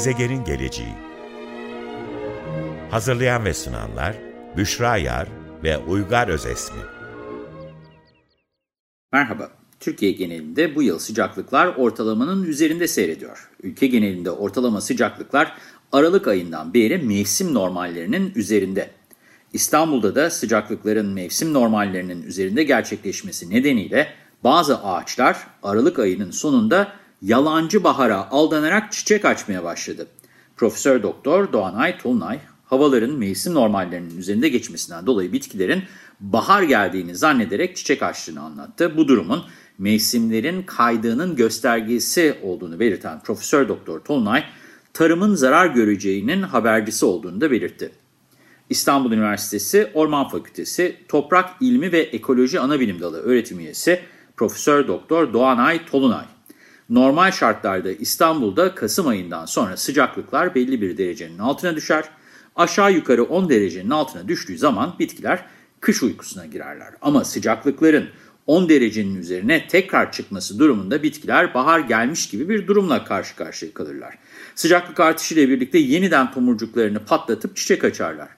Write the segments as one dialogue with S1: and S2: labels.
S1: Gezegenin geleceği Hazırlayan ve sunanlar Büşra Yar ve Uygar Özesmi
S2: Merhaba. Türkiye genelinde bu yıl sıcaklıklar ortalamanın üzerinde seyrediyor. Ülke genelinde ortalama sıcaklıklar Aralık ayından beri mevsim normallerinin üzerinde. İstanbul'da da sıcaklıkların mevsim normallerinin üzerinde gerçekleşmesi nedeniyle bazı ağaçlar Aralık ayının sonunda yalancı bahara aldanarak çiçek açmaya başladı. Profesör Doktor Doğanay Tulnay, havaların mevsim normallerinin üzerinde geçmesinden dolayı bitkilerin bahar geldiğini zannederek çiçek açtığını anlattı. Bu durumun mevsimlerin kaydığının göstergesi olduğunu belirten Profesör Doktor Tolunay, tarımın zarar göreceğinin habercisi olduğunu da belirtti. İstanbul Üniversitesi Orman Fakültesi Toprak İlmi ve Ekoloji Anabilim Dalı öğretim üyesi Profesör Doktor Doğanay Tolunay. Normal şartlarda İstanbul'da Kasım ayından sonra sıcaklıklar belli bir derecenin altına düşer. Aşağı yukarı 10 derecenin altına düştüğü zaman bitkiler kış uykusuna girerler. Ama sıcaklıkların 10 derecenin üzerine tekrar çıkması durumunda bitkiler bahar gelmiş gibi bir durumla karşı karşıya kalırlar. Sıcaklık artışıyla birlikte yeniden tomurcuklarını patlatıp çiçek açarlar.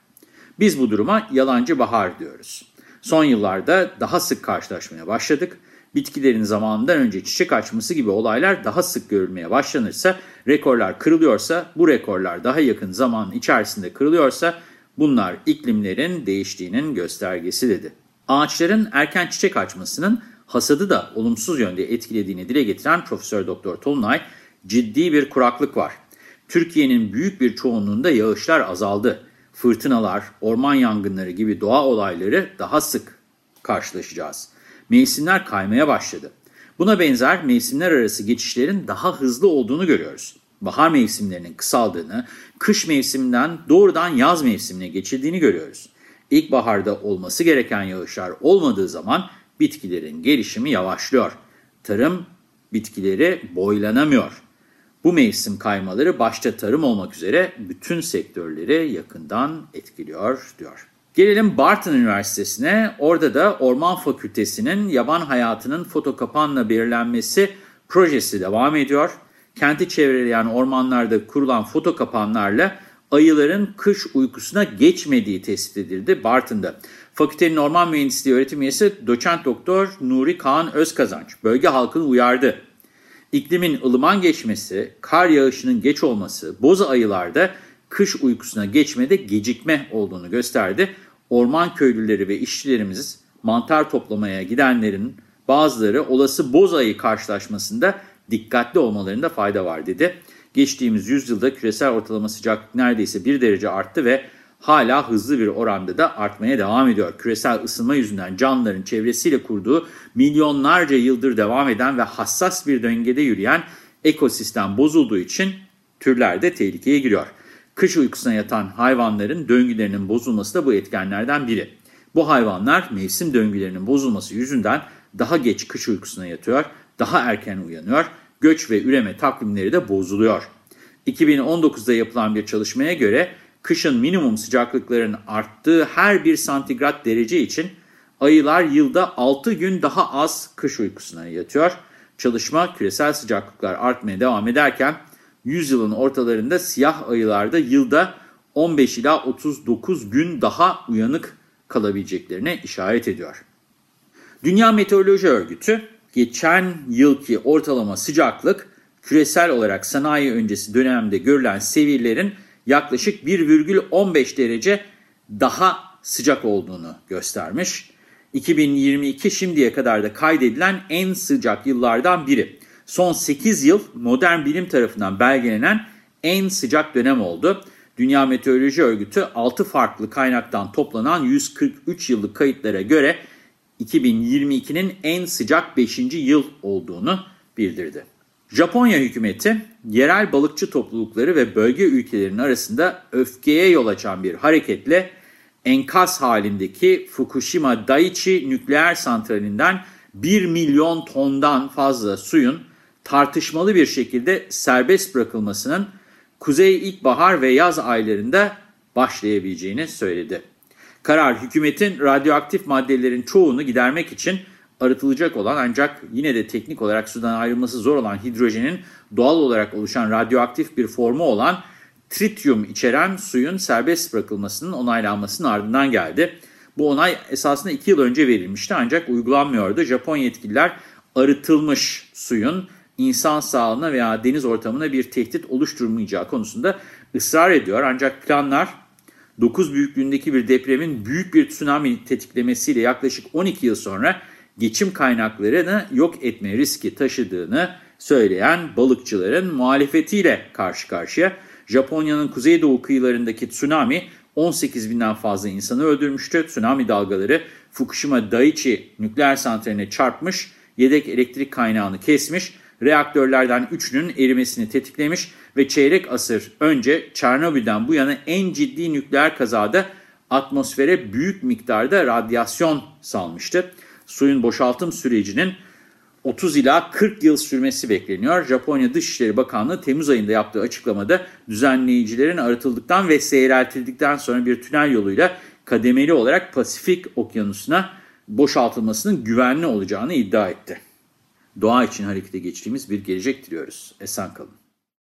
S2: Biz bu duruma yalancı bahar diyoruz. Son yıllarda daha sık karşılaşmaya başladık. Bitkilerin zamanından önce çiçek açması gibi olaylar daha sık görülmeye başlanırsa, rekorlar kırılıyorsa, bu rekorlar daha yakın zaman içerisinde kırılıyorsa bunlar iklimlerin değiştiğinin göstergesi dedi. Ağaçların erken çiçek açmasının hasadı da olumsuz yönde etkilediğini dile getiren Profesör Doktor Tolunay, ciddi bir kuraklık var. Türkiye'nin büyük bir çoğunluğunda yağışlar azaldı. Fırtınalar, orman yangınları gibi doğa olayları daha sık karşılaşacağız. Mevsimler kaymaya başladı. Buna benzer mevsimler arası geçişlerin daha hızlı olduğunu görüyoruz. Bahar mevsimlerinin kısaldığını, kış mevsiminden doğrudan yaz mevsimine geçildiğini görüyoruz. İlkbaharda olması gereken yağışlar olmadığı zaman bitkilerin gelişimi yavaşlıyor. Tarım bitkileri boylanamıyor. Bu mevsim kaymaları başta tarım olmak üzere bütün sektörleri yakından etkiliyor diyor. Gelelim Barton Üniversitesi'ne. Orada da Orman Fakültesi'nin yaban hayatının fotokapanla belirlenmesi projesi devam ediyor. Kenti çevreleyen ormanlarda kurulan fotokapanlarla ayıların kış uykusuna geçmediği tespit edildi Bartın'da. Fakültenin orman mühendisliği öğretim üyesi doçent doktor Nuri Kaan Özkazanç bölge halkını uyardı. İklimin ılıman geçmesi, kar yağışının geç olması, boza ayılarda kış uykusuna geçmede gecikme olduğunu gösterdi. Orman köylüleri ve işçilerimiz mantar toplamaya gidenlerin bazıları olası boz ayı karşılaşmasında dikkatli olmalarında fayda var dedi. Geçtiğimiz yüzyılda küresel ortalama sıcaklık neredeyse 1 derece arttı ve hala hızlı bir oranda da artmaya devam ediyor. Küresel ısınma yüzünden canlıların çevresiyle kurduğu milyonlarca yıldır devam eden ve hassas bir döngede yürüyen ekosistem bozulduğu için türler de tehlikeye giriyor. Kış uykusuna yatan hayvanların döngülerinin bozulması da bu etkenlerden biri. Bu hayvanlar mevsim döngülerinin bozulması yüzünden daha geç kış uykusuna yatıyor, daha erken uyanıyor, göç ve üreme takvimleri de bozuluyor. 2019'da yapılan bir çalışmaya göre kışın minimum sıcaklıkların arttığı her bir santigrat derece için ayılar yılda 6 gün daha az kış uykusuna yatıyor. Çalışma küresel sıcaklıklar artmaya devam ederken yüzyılın ortalarında siyah ayılarda yılda 15 ila 39 gün daha uyanık kalabileceklerine işaret ediyor. Dünya Meteoroloji Örgütü geçen yılki ortalama sıcaklık küresel olarak sanayi öncesi dönemde görülen seviyelerin yaklaşık 1,15 derece daha sıcak olduğunu göstermiş. 2022 şimdiye kadar da kaydedilen en sıcak yıllardan biri. Son 8 yıl modern bilim tarafından belgelenen en sıcak dönem oldu. Dünya Meteoroloji Örgütü 6 farklı kaynaktan toplanan 143 yıllık kayıtlara göre 2022'nin en sıcak 5. yıl olduğunu bildirdi. Japonya hükümeti yerel balıkçı toplulukları ve bölge ülkelerinin arasında öfkeye yol açan bir hareketle enkaz halindeki Fukushima Daiichi nükleer santralinden 1 milyon tondan fazla suyun tartışmalı bir şekilde serbest bırakılmasının kuzey ilkbahar ve yaz aylarında başlayabileceğini söyledi. Karar hükümetin radyoaktif maddelerin çoğunu gidermek için arıtılacak olan ancak yine de teknik olarak sudan ayrılması zor olan hidrojenin doğal olarak oluşan radyoaktif bir formu olan trityum içeren suyun serbest bırakılmasının onaylanmasının ardından geldi. Bu onay esasında 2 yıl önce verilmişti ancak uygulanmıyordu. Japon yetkililer arıtılmış suyun insan sağlığına veya deniz ortamına bir tehdit oluşturmayacağı konusunda ısrar ediyor. Ancak planlar 9 büyüklüğündeki bir depremin büyük bir tsunami tetiklemesiyle yaklaşık 12 yıl sonra geçim kaynaklarını yok etme riski taşıdığını söyleyen balıkçıların muhalefetiyle karşı karşıya. Japonya'nın kuzeydoğu kıyılarındaki tsunami 18 binden fazla insanı öldürmüştü. Tsunami dalgaları Fukushima Daiichi nükleer santraline çarpmış, yedek elektrik kaynağını kesmiş, reaktörlerden 3'ünün erimesini tetiklemiş ve çeyrek asır önce Çernobil'den bu yana en ciddi nükleer kazada atmosfere büyük miktarda radyasyon salmıştı. Suyun boşaltım sürecinin 30 ila 40 yıl sürmesi bekleniyor. Japonya Dışişleri Bakanlığı Temmuz ayında yaptığı açıklamada düzenleyicilerin arıtıldıktan ve seyreltildikten sonra bir tünel yoluyla kademeli olarak Pasifik Okyanusu'na boşaltılmasının güvenli olacağını iddia etti. Doğa için harekete geçtiğimiz bir gelecek diliyoruz. Esen kalın.